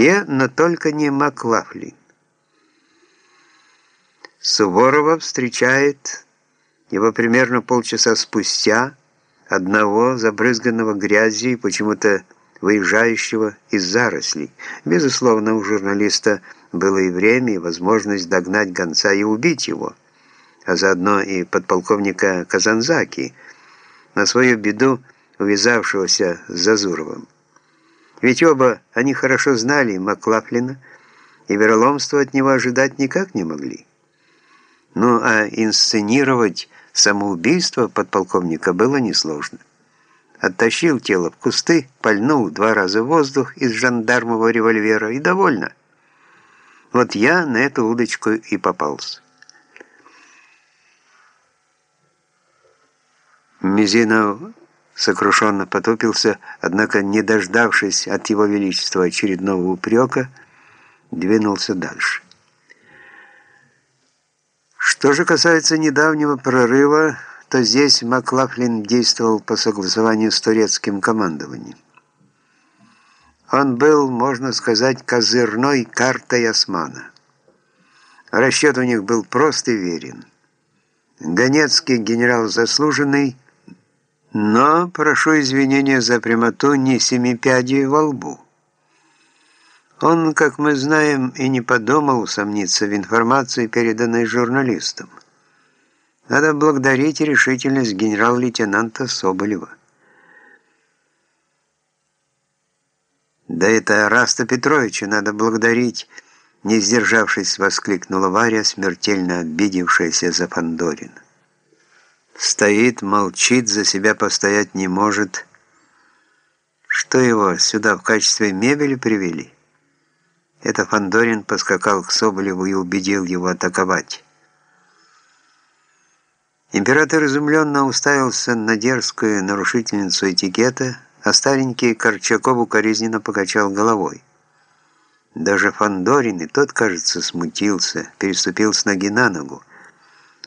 Все, но только не Маклафлин. Суворова встречает его примерно полчаса спустя, одного забрызганного грязью и почему-то выезжающего из зарослей. Безусловно, у журналиста было и время, и возможность догнать гонца и убить его, а заодно и подполковника Казанзаки, на свою беду увязавшегося с Зазуровым. Ведь оба они хорошо знали Маклафлина, и вероломства от него ожидать никак не могли. Ну а инсценировать самоубийство подполковника было несложно. Оттащил тело в кусты, пальнул два раза воздух из жандармового револьвера и довольно. Вот я на эту удочку и попался. Мизинов сокрушенно потупился, однако, не дождавшись от его величества очередного упрека, двинулся дальше. Что же касается недавнего прорыва, то здесь Маклафлин действовал по согласованию с турецким командованием. Он был, можно сказать, козырной картой османа. Расчет у них был прост и верен. Донецкий генерал заслуженный – но прошу извинения за прямоту не семипядей во лбу. Он, как мы знаем, и не подумал усомниться в информации, переданной журналистам. Надо благодарить решительность генерал-лейтенанта Соболева. «Да это Раста Петровича надо благодарить», не сдержавшись, воскликнула Варя, смертельно обидевшаяся за Фандорина. Стоит, молчит, за себя постоять не может. Что его сюда в качестве мебели привели? Это Фандорин поскакал к Соболеву и убедил его атаковать. Император изумленно уставился на дерзкую нарушительницу этикета, а старенький Корчаков укоризненно покачал головой. Даже Фандорин и тот, кажется, смутился, переступил с ноги на ногу.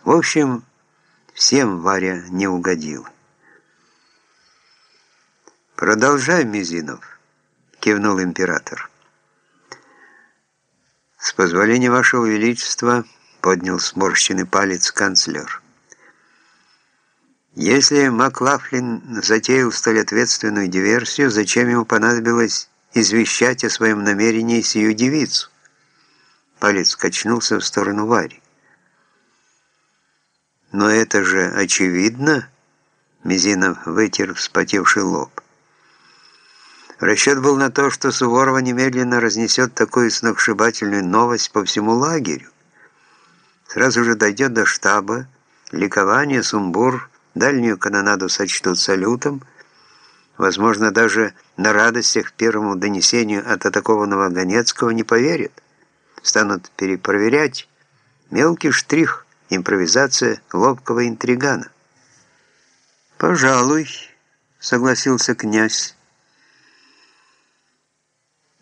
В общем, Всем Варя не угодил. «Продолжай, Мизинов», — кивнул император. «С позволения вашего величества», — поднял сморщенный палец канцлер. «Если Маклафлин затеял столь ответственную диверсию, зачем ему понадобилось извещать о своем намерении сию девицу?» Палец качнулся в сторону Вари. «Но это же очевидно!» Мизинов вытер вспотевший лоб. Расчет был на то, что Суворова немедленно разнесет такую сногсшибательную новость по всему лагерю. Сразу же дойдет до штаба, ликование, сумбур, дальнюю канонаду сочтут салютом, возможно, даже на радостях первому донесению от атакованного Ганецкого не поверят, станут перепроверять мелкий штрих, Импровизация ловкого интригана. «Пожалуй», — согласился князь.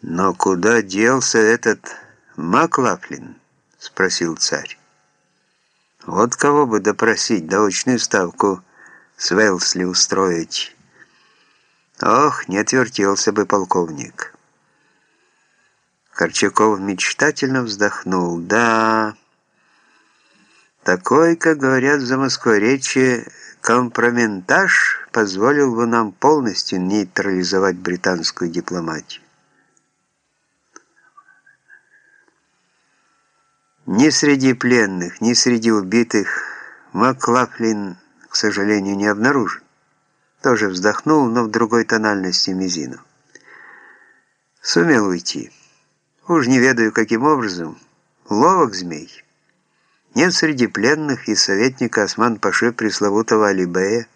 «Но куда делся этот Маклафлин?» — спросил царь. «Вот кого бы допросить, доочную ставку с Велсли устроить. Ох, не отвертелся бы полковник». Корчаков мечтательно вздохнул. «Да...» Такой, как говорят в Замоскворечье, компроментаж позволил бы нам полностью нейтрализовать британскую дипломатию. Ни среди пленных, ни среди убитых Маклафлин, к сожалению, не обнаружен. Тоже вздохнул, но в другой тональности мизину. Сумел уйти. Уж не ведаю, каким образом. Ловок змей. Нет среди пленных и советника Осман-Паши пресловутого Алибея,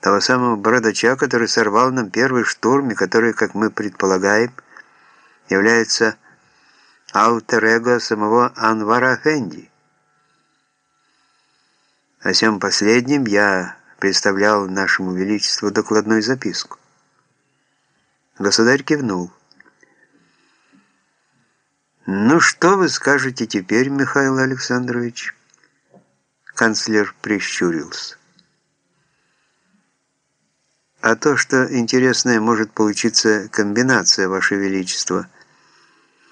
того самого бородача, который сорвал нам первый штурм и который, как мы предполагаем, является аутер-эго самого Анвара Фенди. О всем последнем я представлял нашему величеству докладную записку. Государь кивнул. «Ну что вы скажете теперь, Михаил Александрович?» Канцлер прищурился. А то, что интересная может получиться комбинация, Ваше Величество –